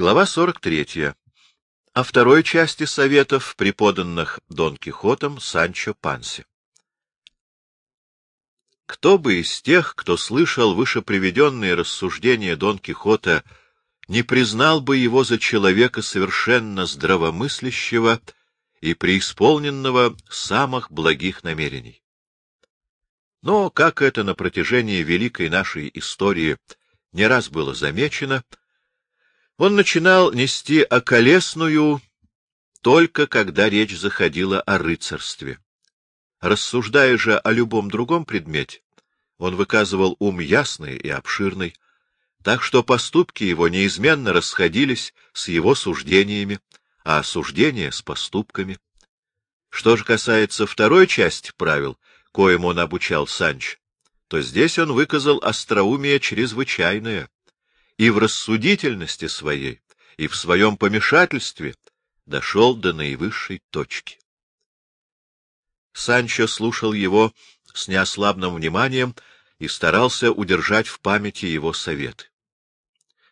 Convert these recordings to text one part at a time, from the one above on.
Глава 43. О второй части советов, преподанных Дон Кихотом Санчо Панси. Кто бы из тех, кто слышал вышеприведенные рассуждения Дон Кихота, не признал бы его за человека совершенно здравомыслящего и преисполненного самых благих намерений. Но, как это на протяжении великой нашей истории не раз было замечено, он начинал нести околесную только когда речь заходила о рыцарстве. Рассуждая же о любом другом предмете, он выказывал ум ясный и обширный, так что поступки его неизменно расходились с его суждениями, а суждения с поступками. Что же касается второй части правил, коим он обучал Санч, то здесь он выказал остроумие чрезвычайное, и в рассудительности своей, и в своем помешательстве дошел до наивысшей точки. Санчо слушал его с неослабным вниманием и старался удержать в памяти его советы.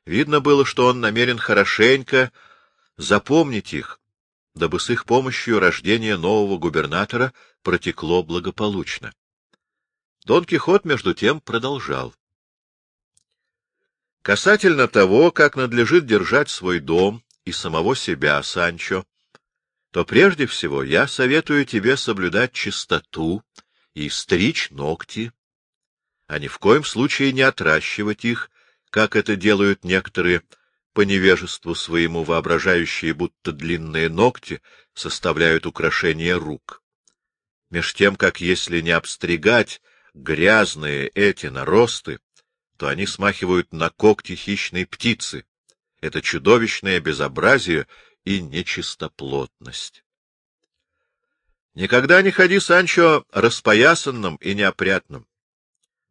Видно было, что он намерен хорошенько запомнить их, дабы с их помощью рождение нового губернатора протекло благополучно. Дон Кихот, между тем, продолжал. Касательно того, как надлежит держать свой дом и самого себя, Санчо, то прежде всего я советую тебе соблюдать чистоту и стричь ногти, а ни в коем случае не отращивать их, как это делают некоторые по невежеству своему воображающие, будто длинные ногти составляют украшение рук. Меж тем, как если не обстригать грязные эти наросты, то они смахивают на когти хищной птицы. Это чудовищное безобразие и нечистоплотность. Никогда не ходи, Санчо, распоясанным и неопрятным.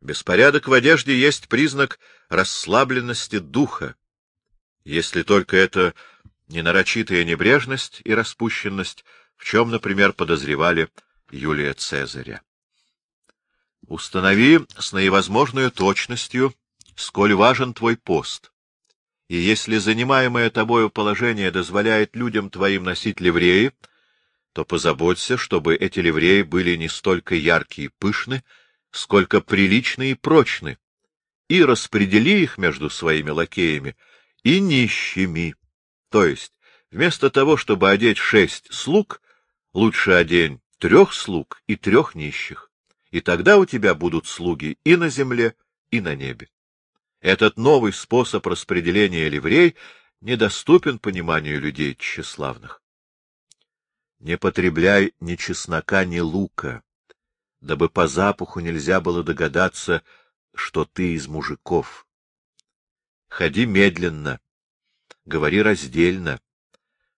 Беспорядок в одежде есть признак расслабленности духа, если только это не нарочитая небрежность и распущенность, в чем, например, подозревали Юлия Цезаря. Установи с наивозможной точностью, сколь важен твой пост, и если занимаемое тобою положение дозволяет людям твоим носить ливреи, то позаботься, чтобы эти ливреи были не столько яркие и пышны, сколько приличны и прочны, и распредели их между своими лакеями и нищими. То есть, вместо того, чтобы одеть шесть слуг, лучше одень трех слуг и трех нищих, и тогда у тебя будут слуги и на земле, и на небе. Этот новый способ распределения ливрей недоступен пониманию людей тщеславных. Не потребляй ни чеснока, ни лука, дабы по запаху нельзя было догадаться, что ты из мужиков. Ходи медленно, говори раздельно,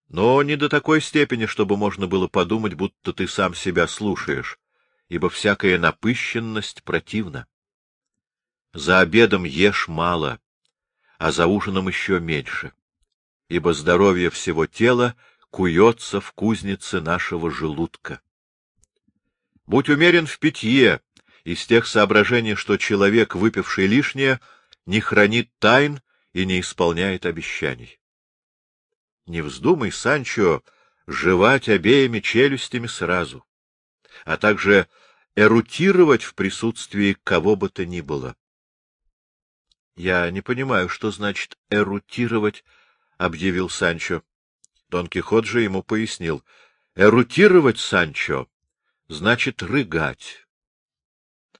но не до такой степени, чтобы можно было подумать, будто ты сам себя слушаешь, ибо всякая напыщенность противна. За обедом ешь мало, а за ужином еще меньше, ибо здоровье всего тела куется в кузнице нашего желудка. Будь умерен в питье, из тех соображений, что человек, выпивший лишнее, не хранит тайн и не исполняет обещаний. Не вздумай, Санчо, жевать обеими челюстями сразу, а также эрутировать в присутствии кого бы то ни было. Я не понимаю, что значит эрутировать, — объявил Санчо. Дон Кихот же ему пояснил. Эрутировать, Санчо, значит рыгать.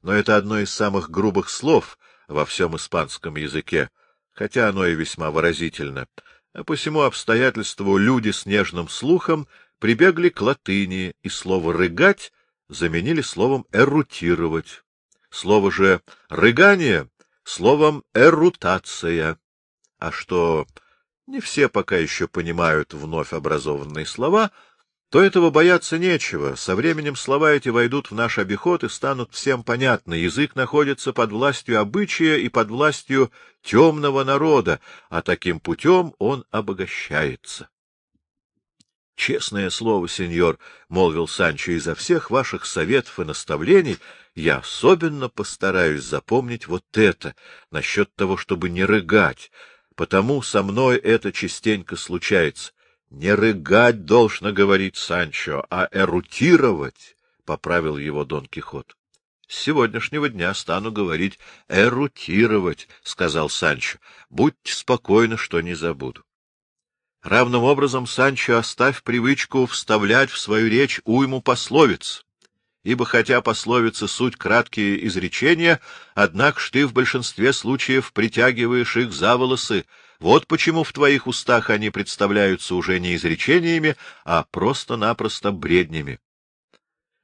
Но это одно из самых грубых слов во всем испанском языке, хотя оно и весьма выразительно. А по всему обстоятельству люди с нежным слухом прибегли к латыни, и слово «рыгать» заменили словом «эрутировать». Слово же «рыгание» — словом «эрутация». А что не все пока еще понимают вновь образованные слова — то этого бояться нечего. Со временем слова эти войдут в наш обиход и станут всем понятны. Язык находится под властью обычая и под властью темного народа, а таким путем он обогащается. — Честное слово, сеньор, — молвил Санчо, — изо всех ваших советов и наставлений я особенно постараюсь запомнить вот это, насчет того, чтобы не рыгать, Потому со мной это частенько случается. Не рыгать должно говорить Санчо, а эрутировать, — поправил его Дон Кихот. — С сегодняшнего дня стану говорить эрутировать, — сказал Санчо. — Будьте спокойны, что не забуду. Равным образом, Санчо, оставь привычку вставлять в свою речь уйму пословиц, ибо хотя пословицы суть краткие изречения, однако ж ты в большинстве случаев притягиваешь их за волосы, вот почему в твоих устах они представляются уже не изречениями, а просто-напросто бреднями.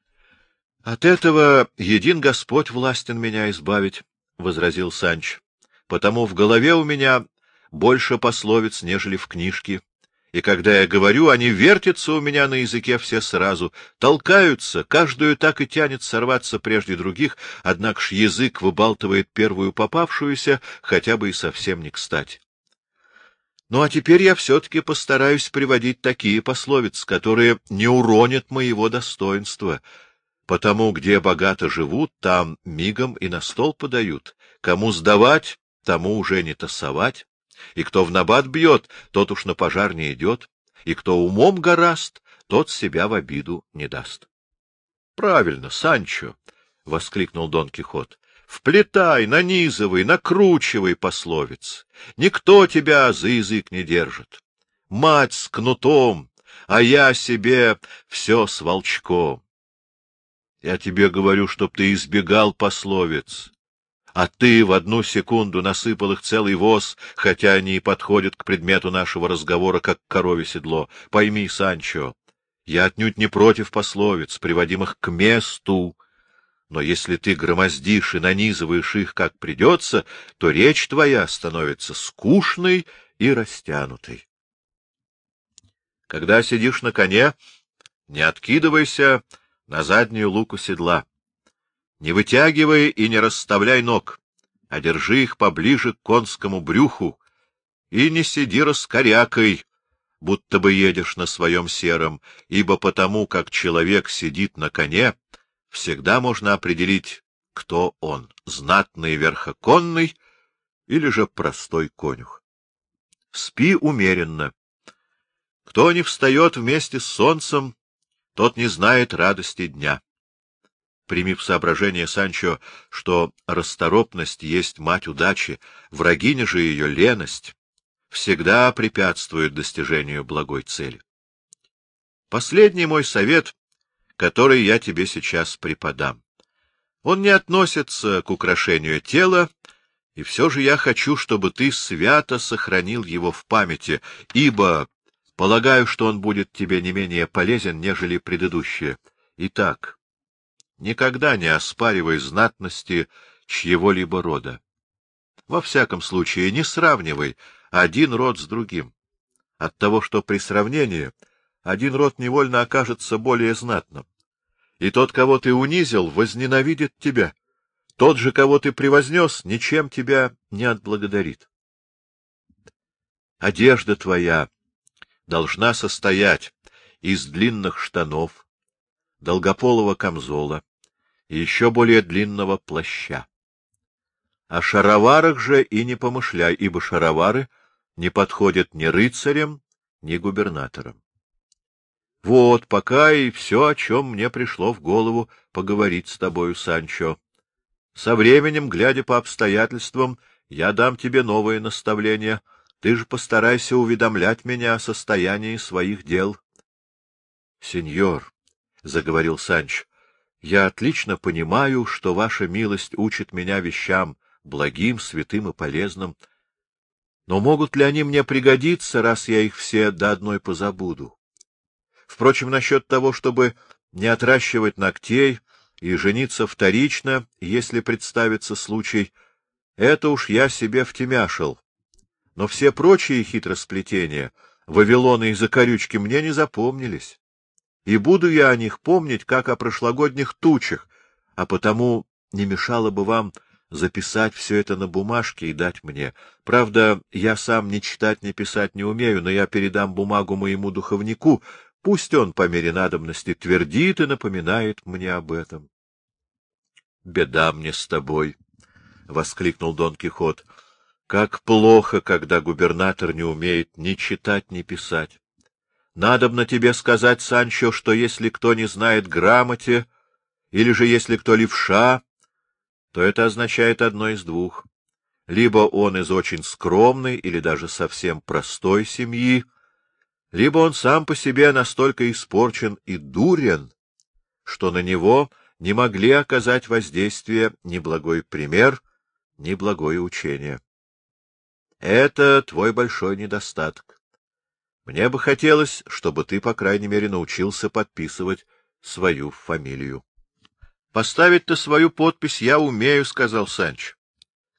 — От этого един Господь властен меня избавить, — возразил Санч, — потому в голове у меня больше пословиц, нежели в книжке, и когда я говорю, они вертятся у меня на языке все сразу, толкаются, каждую так и тянет сорваться прежде других, однако ж язык выбалтывает первую попавшуюся, хотя бы и совсем не кстати. Ну а теперь я все-таки постараюсь приводить такие пословицы, которые не уронят моего достоинства, потому где богато живут, там мигом и на стол подают, кому сдавать, тому уже не тасовать. И кто в набат бьет, тот уж на пожар не идет, и кто умом гораст, тот себя в обиду не даст. — Правильно, Санчо! — воскликнул Дон Кихот. — Вплетай, нанизывай, накручивай пословиц. Никто тебя за язык не держит. Мать с кнутом, а я себе все с волчком. Я тебе говорю, чтоб ты избегал пословиц а ты в одну секунду насыпал их целый воз, хотя они и подходят к предмету нашего разговора, как корове седло. Пойми, Санчо, я отнюдь не против пословиц, приводимых к месту, но если ты громоздишь и нанизываешь их, как придется, то речь твоя становится скучной и растянутой. Когда сидишь на коне, не откидывайся на заднюю луку седла. Не вытягивай и не расставляй ног, а держи их поближе к конскому брюху, и не сиди раскорякой, будто бы едешь на своем сером, ибо потому, как человек сидит на коне, всегда можно определить, кто он — знатный верхоконный или же простой конюх. Спи умеренно. Кто не встает вместе с солнцем, тот не знает радости дня. Прими в соображение, Санчо, что расторопность есть мать удачи, врагиня же ее леность всегда препятствует достижению благой цели. Последний мой совет, который я тебе сейчас преподам. Он не относится к украшению тела, и все же я хочу, чтобы ты свято сохранил его в памяти, ибо полагаю, что он будет тебе не менее полезен, нежели предыдущее. Итак, Никогда не оспаривай знатности чьего-либо рода. Во всяком случае, не сравнивай один род с другим. От того, что при сравнении один род невольно окажется более знатным. И тот, кого ты унизил, возненавидит тебя. Тот же, кого ты превознес, ничем тебя не отблагодарит. Одежда твоя должна состоять из длинных штанов, долгополого камзола и еще более длинного плаща. О шароварах же и не помышляй, ибо шаровары не подходят ни рыцарям, ни губернаторам. Вот пока и все, о чем мне пришло в голову поговорить с тобою, Санчо. Со временем, глядя по обстоятельствам, я дам тебе новые наставления. Ты же постарайся уведомлять меня о состоянии своих дел. — Сеньор, — заговорил Санч, — я отлично понимаю, что ваша милость учит меня вещам благим, святым и полезным. Но могут ли они мне пригодиться, раз я их все до одной позабуду? Впрочем, насчет того, чтобы не отращивать ногтей и жениться вторично, если представится случай, это уж я себе втемяшил. Но все прочие хитросплетения, Вавилона и закорючки мне не запомнились и буду я о них помнить, как о прошлогодних тучах, а потому не мешало бы вам записать все это на бумажке и дать мне. Правда, я сам ни читать, ни писать не умею, но я передам бумагу моему духовнику, пусть он по мере надобности твердит и напоминает мне об этом. — Беда мне с тобой! — воскликнул Дон Кихот. Как плохо, когда губернатор не умеет ни читать, ни писать. Надобно тебе сказать, Санчо, что если кто не знает грамоте, или же если кто левша, то это означает одно из двух. Либо он из очень скромной или даже совсем простой семьи, либо он сам по себе настолько испорчен и дурен, что на него не могли оказать воздействие ни благой пример, ни благое учение. Это твой большой недостаток. Мне бы хотелось, чтобы ты, по крайней мере, научился подписывать свою фамилию. — Поставить-то свою подпись я умею, — сказал Санч.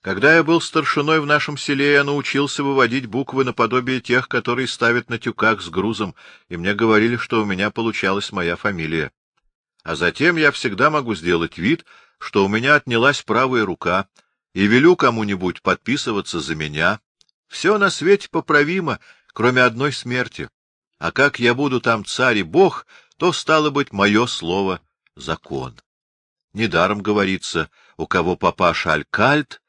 Когда я был старшиной в нашем селе, я научился выводить буквы наподобие тех, которые ставят на тюках с грузом, и мне говорили, что у меня получалась моя фамилия. А затем я всегда могу сделать вид, что у меня отнялась правая рука, и велю кому-нибудь подписываться за меня. Все на свете поправимо, кроме одной смерти. А как я буду там царь и бог, то, стало быть, мое слово — закон. Недаром говорится, у кого папаша алькальт,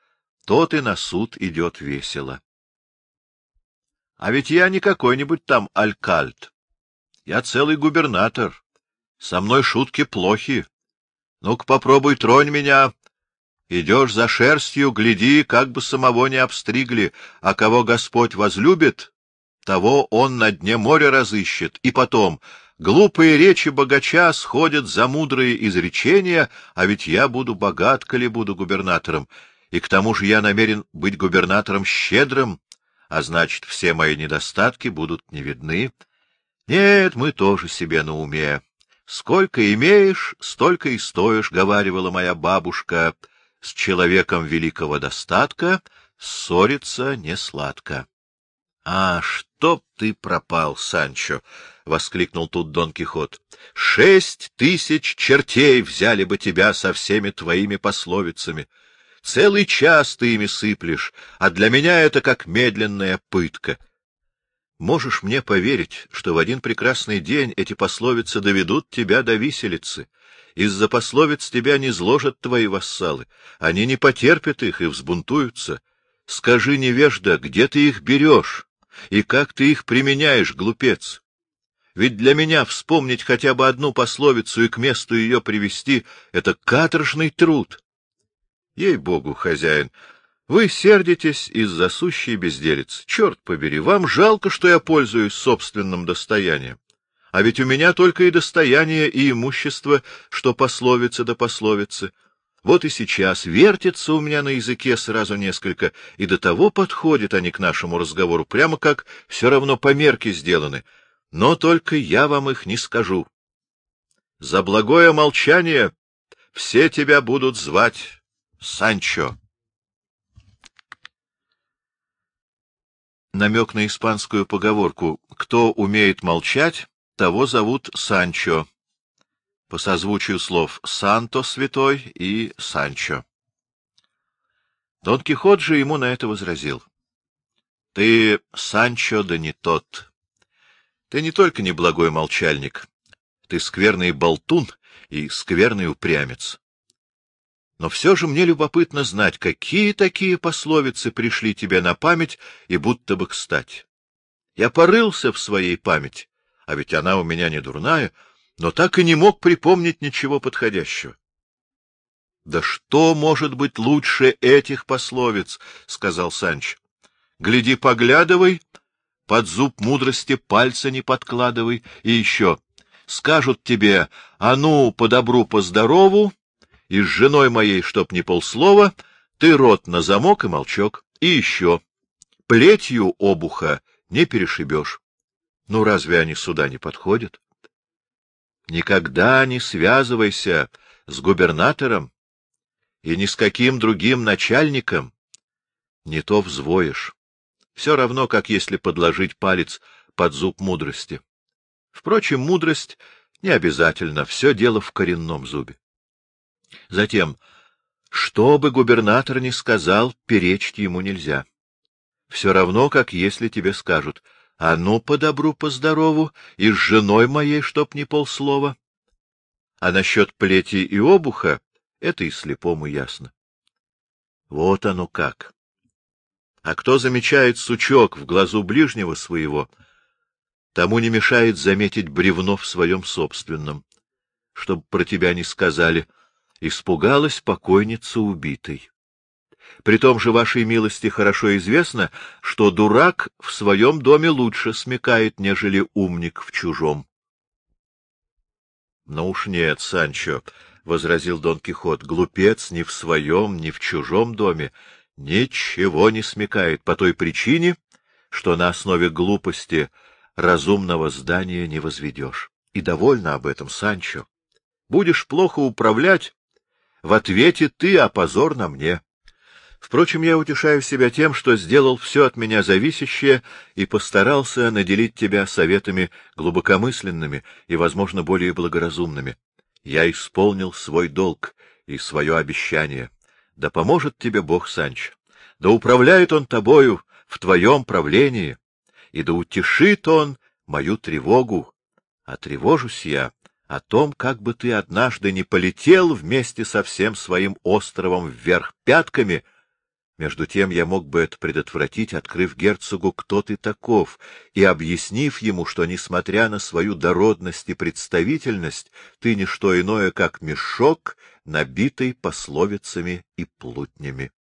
тот и на суд идет весело. А ведь я не какой-нибудь там алькальт. Я целый губернатор. Со мной шутки плохи. Ну-ка попробуй тронь меня. Идешь за шерстью, гляди, как бы самого не обстригли, а кого Господь возлюбит, того он на дне моря разыщет. И потом, глупые речи богача сходят за мудрые изречения, а ведь я буду богат, коли буду губернатором, и к тому же я намерен быть губернатором щедрым, а значит, все мои недостатки будут не видны. Нет, мы тоже себе на уме. Сколько имеешь, столько и стоишь, — говаривала моя бабушка, — с человеком великого достатка ссориться не сладко. А, чтоб ты пропал, Санчо! — воскликнул тут Дон Кихот. — Шесть тысяч чертей взяли бы тебя со всеми твоими пословицами. Целый час ты ими сыплешь, а для меня это как медленная пытка. Можешь мне поверить, что в один прекрасный день эти пословицы доведут тебя до виселицы. Из-за пословиц тебя не зложат твои вассалы, они не потерпят их и взбунтуются. Скажи, невежда, где ты их берешь? И как ты их применяешь, глупец? Ведь для меня вспомнить хотя бы одну пословицу и к месту ее привести — это каторжный труд. Ей-богу, хозяин, вы сердитесь из-за сущей безделицы. Черт побери, вам жалко, что я пользуюсь собственным достоянием. А ведь у меня только и достояние, и имущество, что пословицы да пословицы. Вот и сейчас вертится у меня на языке сразу несколько, и до того подходят они к нашему разговору, прямо как все равно по мерке сделаны. Но только я вам их не скажу. За благое молчание все тебя будут звать Санчо. Намек на испанскую поговорку «Кто умеет молчать, того зовут Санчо» по созвучию слов «Санто святой» и «Санчо». Дон Кихот же ему на это возразил. — Ты, Санчо, да не тот. Ты не только неблагой молчальник, ты скверный болтун и скверный упрямец. Но все же мне любопытно знать, какие такие пословицы пришли тебе на память и будто бы кстати. Я порылся в своей памяти, а ведь она у меня не дурная, — но так и не мог припомнить ничего подходящего. — Да что может быть лучше этих пословиц? — сказал Санч. — Гляди, поглядывай, под зуб мудрости пальца не подкладывай, и еще скажут тебе, а ну, по добру, по здорову, и с женой моей, чтоб не полслова, ты рот на замок и молчок, и еще плетью обуха не перешибешь. Ну, разве они сюда не подходят? Никогда не связывайся с губернатором и ни с каким другим начальником. Не то взвоишь. Все равно, как если подложить палец под зуб мудрости. Впрочем, мудрость не обязательно, все дело в коренном зубе. Затем, что бы губернатор ни сказал, перечить ему нельзя. Все равно, как если тебе скажут — а ну, по добру, по здорову, и с женой моей, чтоб не полслова. А насчет плети и обуха — это и слепому ясно. Вот оно как. А кто замечает сучок в глазу ближнего своего, тому не мешает заметить бревно в своем собственном, чтобы про тебя не сказали, испугалась покойница убитой. При том же вашей милости хорошо известно, что дурак в своем доме лучше смекает, нежели умник в чужом. — Ну уж нет, Санчо, — возразил Дон Кихот, — глупец ни в своем, ни в чужом доме ничего не смекает по той причине, что на основе глупости разумного здания не возведешь. И довольно об этом, Санчо. Будешь плохо управлять, в ответе ты, а позор на мне. Впрочем, я утешаю себя тем, что сделал все от меня зависящее и постарался наделить тебя советами глубокомысленными и, возможно, более благоразумными. Я исполнил свой долг и свое обещание. Да поможет тебе Бог, Санч, да управляет он тобою в твоем правлении, и да утешит он мою тревогу. А тревожусь я о том, как бы ты однажды не полетел вместе со всем своим островом вверх пятками — между тем я мог бы это предотвратить, открыв герцогу, кто ты таков, и объяснив ему, что, несмотря на свою дородность и представительность, ты не что иное, как мешок, набитый пословицами и плутнями.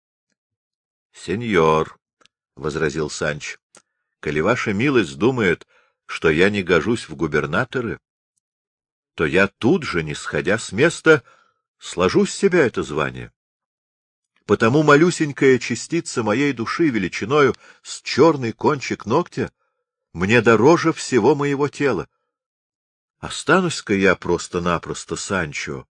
— Сеньор, — возразил Санч, — коли ваша милость думает, что я не гожусь в губернаторы, то я тут же, не сходя с места, сложу с себя это звание. Потому малюсенькая частица моей души величиною с черный кончик ногтя мне дороже всего моего тела. Останусь-ка я просто-напросто Санчо.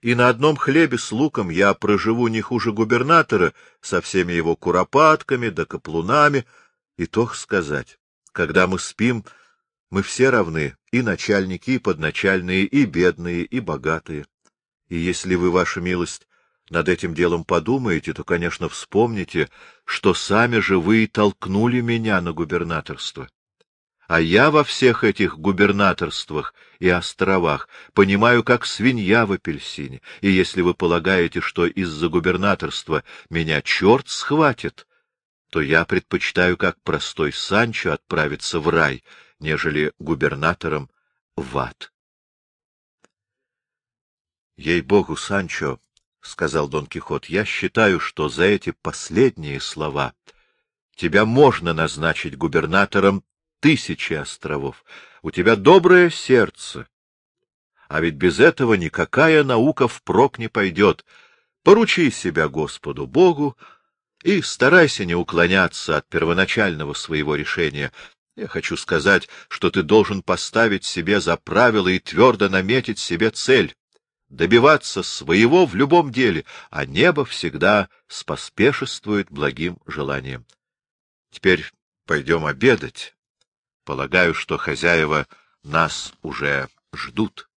И на одном хлебе с луком я проживу не хуже губернатора со всеми его куропатками да каплунами, и то сказать. Когда мы спим, мы все равны, и начальники, и подначальные, и бедные, и богатые. И если вы, ваша милость, над этим делом подумаете, то, конечно, вспомните, что сами же вы и толкнули меня на губернаторство. А я во всех этих губернаторствах и островах понимаю, как свинья в апельсине, и если вы полагаете, что из-за губернаторства меня черт схватит, то я предпочитаю, как простой Санчо, отправиться в рай, нежели губернатором в ад. Ей-богу, Санчо, — сказал Дон Кихот, — я считаю, что за эти последние слова тебя можно назначить губернатором тысячи островов. У тебя доброе сердце. А ведь без этого никакая наука впрок не пойдет. Поручи себя Господу Богу и старайся не уклоняться от первоначального своего решения. Я хочу сказать, что ты должен поставить себе за правило и твердо наметить себе цель добиваться своего в любом деле, а небо всегда споспешествует благим желаниям. Теперь пойдем обедать. Полагаю, что хозяева нас уже ждут.